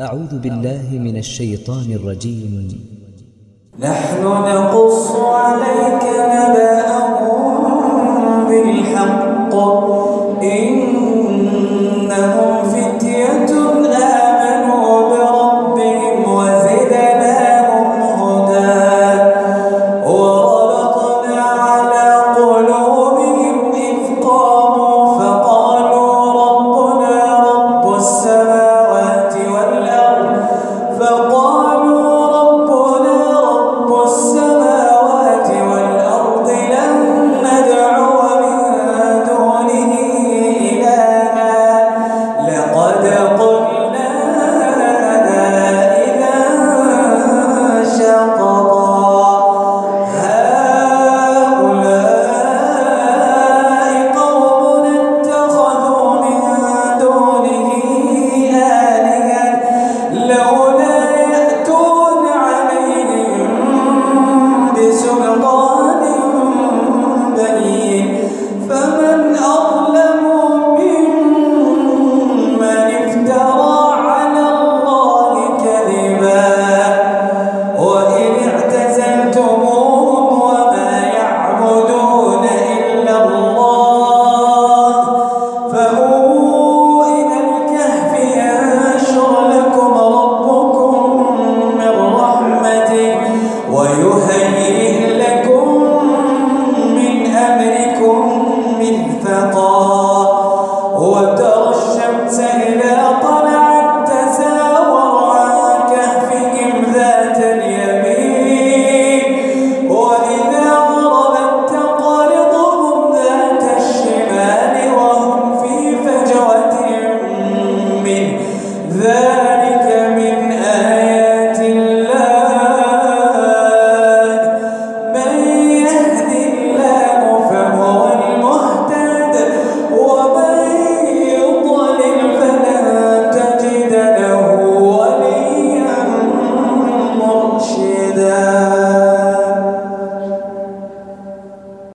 أعوذ بالله من الشيطان الرجيم. نحن نقص عليك نبأهم بالحق. إنهم your إذا